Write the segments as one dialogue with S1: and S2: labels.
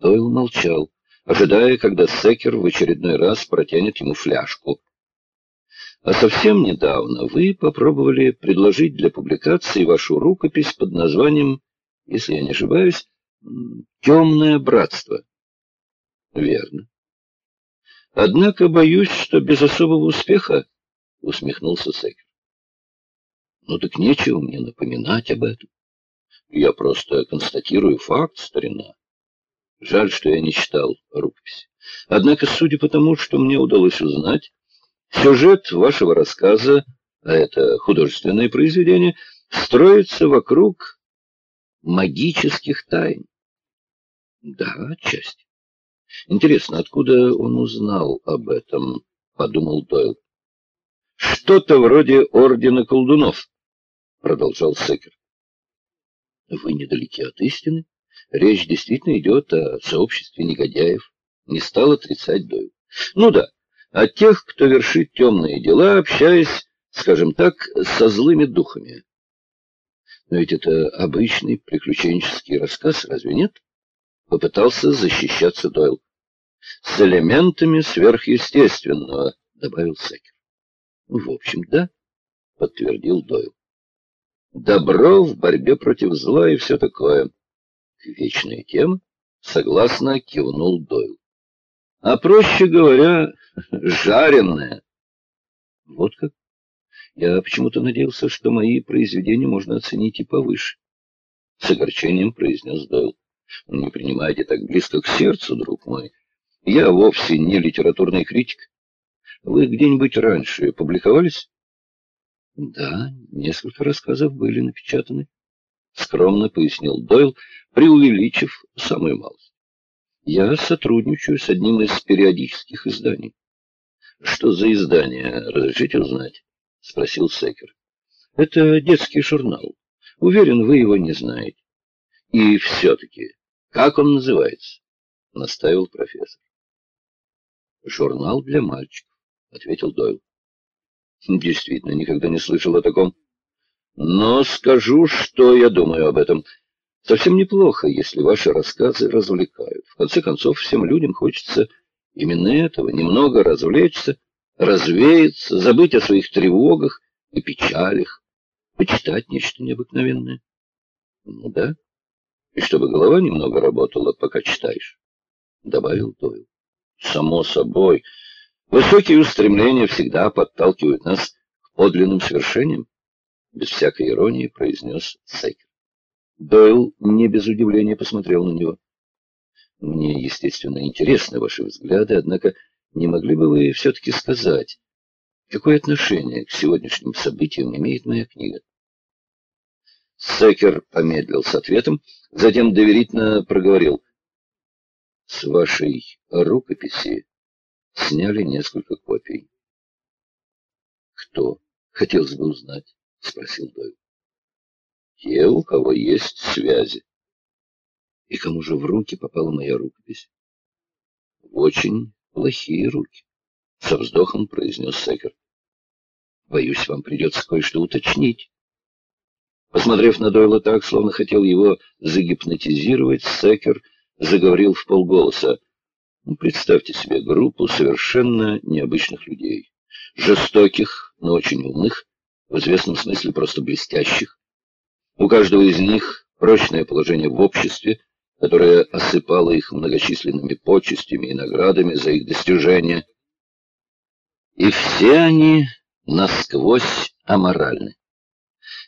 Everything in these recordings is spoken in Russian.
S1: Дойл молчал, ожидая, когда Секер в очередной раз протянет ему фляжку. А совсем недавно вы попробовали предложить для публикации вашу рукопись под названием, если я не ошибаюсь, «Темное братство». Верно. Однако боюсь, что без особого успеха, — усмехнулся Секер. Ну так нечего мне напоминать об этом. Я просто констатирую факт, старина. Жаль, что я не читал рукописи. Однако, судя по тому, что мне удалось узнать, сюжет вашего рассказа, а это художественное произведение, строится вокруг магических тайн. Да, отчасти. Интересно, откуда он узнал об этом, подумал Дойл. Что-то вроде ордена колдунов, продолжал Секер. Вы недалеки от истины. Речь действительно идет о сообществе негодяев. Не стал отрицать Дойл. Ну да, о тех, кто вершит темные дела, общаясь, скажем так, со злыми духами. Но ведь это обычный приключенческий рассказ, разве нет? Попытался защищаться Дойл. С элементами сверхъестественного, добавил Секер. В общем, да, подтвердил Дойл. Добро в борьбе против зла и все такое. Вечная тема, согласно кивнул Дойл. А проще говоря, жареная. Вот как? Я почему-то надеялся, что мои произведения можно оценить и повыше. С огорчением произнес Дойл. Не принимайте так близко к сердцу, друг мой. Я вовсе не литературный критик. Вы где-нибудь раньше публиковались? Да, несколько рассказов были напечатаны. Скромно пояснил Дойл, преувеличив самую малость. Я сотрудничаю с одним из периодических изданий. Что за издание, разрешите узнать? Спросил Секер. Это детский журнал. Уверен, вы его не знаете. И все-таки, как он называется? Наставил профессор. Журнал для мальчиков, ответил Дойл. Действительно, никогда не слышал о таком. Но скажу, что я думаю об этом. Совсем неплохо, если ваши рассказы развлекают. В конце концов, всем людям хочется именно этого, немного развлечься, развеяться, забыть о своих тревогах и печалях, почитать нечто необыкновенное. Ну да, и чтобы голова немного работала, пока читаешь, — добавил Дойл. Само собой, — Высокие устремления всегда подталкивают нас к подлинным свершениям, без всякой иронии произнес Сейкер. Дойл не без удивления посмотрел на него. Мне, естественно, интересны ваши взгляды, однако не могли бы вы все-таки сказать, какое отношение к сегодняшним событиям имеет моя книга? Секер помедлил с ответом, затем доверительно проговорил. С вашей рукописи сняли несколько копий. «Кто? Хотелось бы узнать», — спросил Дойл. «Те, у кого есть связи». «И кому же в руки попала моя рукопись?» «В очень плохие руки», — со вздохом произнес Секер. «Боюсь, вам придется кое-что уточнить». Посмотрев на Дойла так, словно хотел его загипнотизировать, Секер заговорил в полголоса. Ну, представьте себе группу совершенно необычных людей. Жестоких, но очень умных, в известном смысле просто блестящих. У каждого из них прочное положение в обществе, которое осыпало их многочисленными почестями и наградами за их достижения. И все они насквозь аморальны.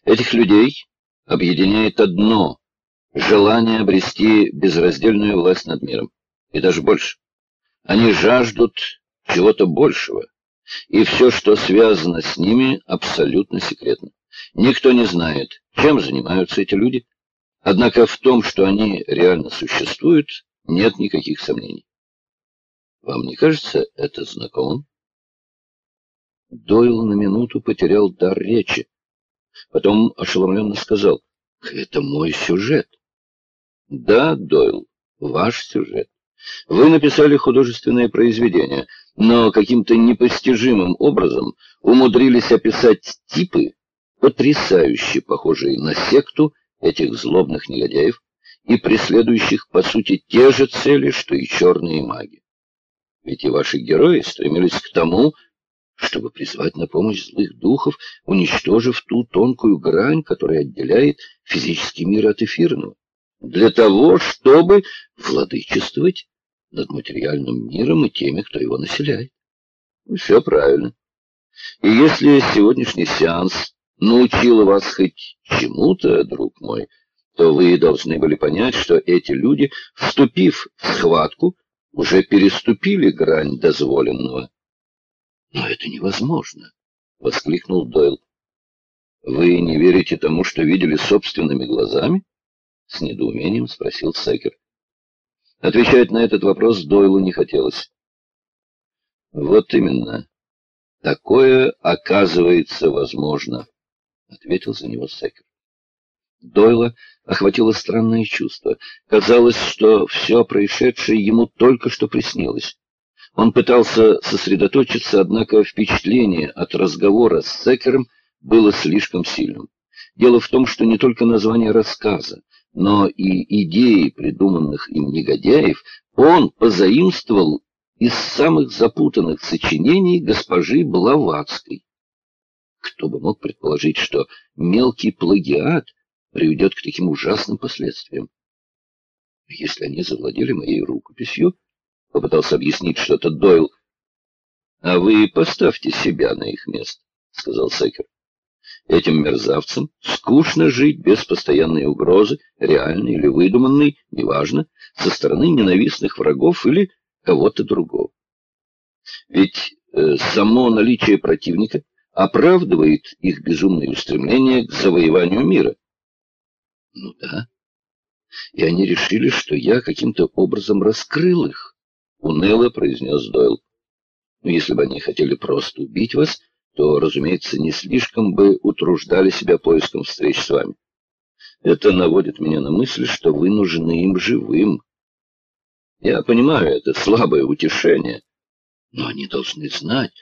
S1: Этих людей объединяет одно — желание обрести безраздельную власть над миром, и даже больше. Они жаждут чего-то большего, и все, что связано с ними, абсолютно секретно. Никто не знает, чем занимаются эти люди, однако в том, что они реально существуют, нет никаких сомнений. Вам не кажется это знакомым? Дойл на минуту потерял дар речи. Потом ошеломленно сказал, «Это мой сюжет». «Да, Дойл, ваш сюжет. Вы написали художественное произведение, но каким-то непостижимым образом умудрились описать типы, потрясающе похожие на секту этих злобных негодяев, и преследующих, по сути, те же цели, что и черные маги. Ведь и ваши герои стремились к тому, чтобы призвать на помощь злых духов, уничтожив ту тонкую грань, которая отделяет физический мир от эфирного, для того, чтобы владычествовать над материальным миром и теми, кто его населяет. Все правильно. И если сегодняшний сеанс научил вас хоть чему-то, друг мой, то вы должны были понять, что эти люди, вступив в схватку, уже переступили грань дозволенного. «Но это невозможно!» — воскликнул Дойл. «Вы не верите тому, что видели собственными глазами?» — с недоумением спросил Секер. Отвечать на этот вопрос Дойлу не хотелось. «Вот именно. Такое, оказывается, возможно», — ответил за него Секер. Дойла охватило странное чувство. Казалось, что все происшедшее ему только что приснилось. Он пытался сосредоточиться, однако впечатление от разговора с Секером было слишком сильным. Дело в том, что не только название рассказа, но и идеи придуманных им негодяев он позаимствовал из самых запутанных сочинений госпожи Блаватской. Кто бы мог предположить, что мелкий плагиат приведет к таким ужасным последствиям? Если они завладели моей рукописью, Попытался объяснить что-то Дойл. — А вы поставьте себя на их место, — сказал Секер. Этим мерзавцам скучно жить без постоянной угрозы, реальной или выдуманной, неважно, со стороны ненавистных врагов или кого-то другого. Ведь э, само наличие противника оправдывает их безумное устремление к завоеванию мира. Ну да. И они решили, что я каким-то образом раскрыл их уныло произнес Дойл. «Ну, если бы они хотели просто убить вас, то, разумеется, не слишком бы утруждали себя поиском встреч с вами. Это наводит меня на мысль, что вы нужны им живым. Я понимаю, это слабое утешение, но они должны знать,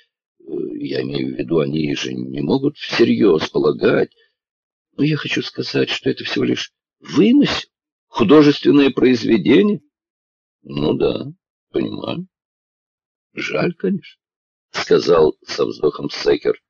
S1: э, я имею в виду, они же не могут всерьез полагать, но я хочу сказать, что это всего лишь вымысел, художественное произведение. Ну да, Понимаю. Жаль, конечно, — сказал со вздохом Сейкер.